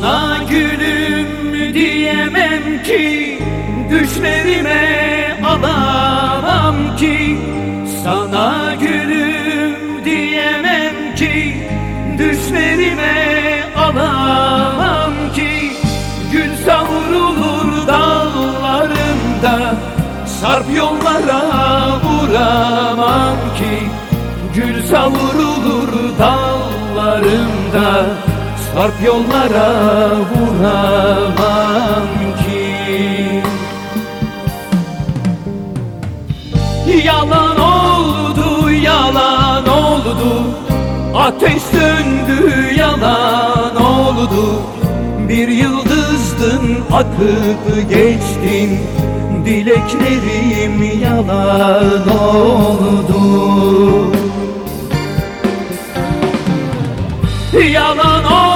Sana gülüm diyemem ki Düşlerime alamam ki. Sana gülüm diyemem ki Düşlerime alamam ki. Gül savrulur dallarında Sarp yollara vuramam ki. Gül savrulur dallarında Sarp yollara vuramam ki. Yalan oldu, yalan oldu. Ateş söndü, yalan oldu. Bir yıldızdın, akıp geçtin. Dileklerim yalan oldu. Yalan oldu,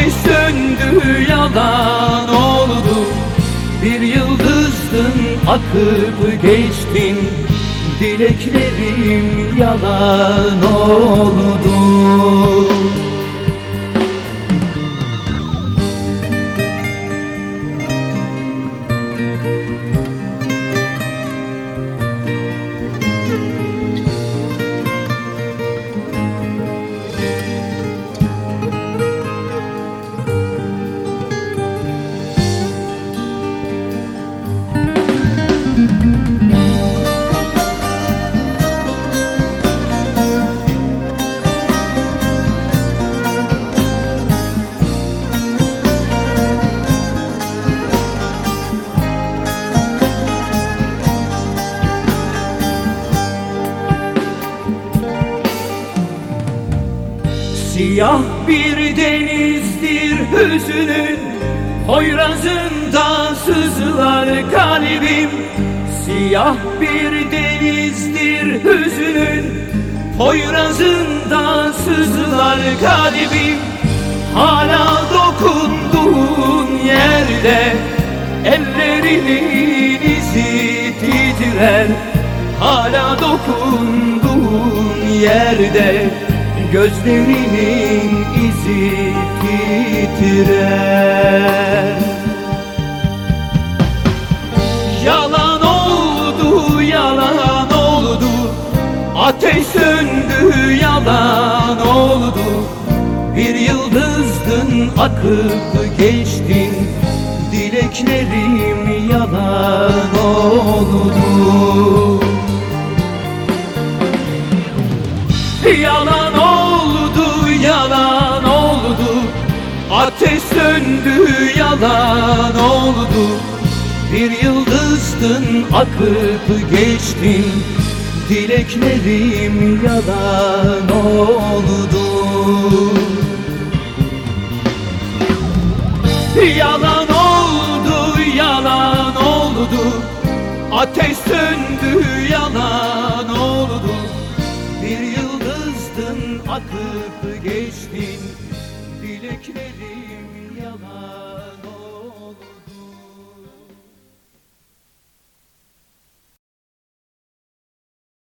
Ateş söndü, yalan oldu. Bir yıldızdın, akıp geçtin. Dileklerim yalan oldu Siyah bir denizdir hüzünün Hoyrazında sızlar kalbim. Siyah bir denizdir hüzünün Hoyrazında sızlar kalbim. Hala dokunduğun yerde Ellerinin izi titrer. Hala dokunduğun yerde Gözlerinin izi titrer. Yalan oldu, yalan oldu. Ateş söndü, yalan oldu. Bir yıldızdın, akıp geçtin. Dileklerim yalan oldu. Yalan Ateş söndü, yalan oldu. Bir yıldızdın, akıp geçtin Dileklerim yalan oldu. Yalan oldu, yalan oldu. Ateş söndü, yalan oldu. Bir yıldızdın, akıp geçtin Dileklerim yalan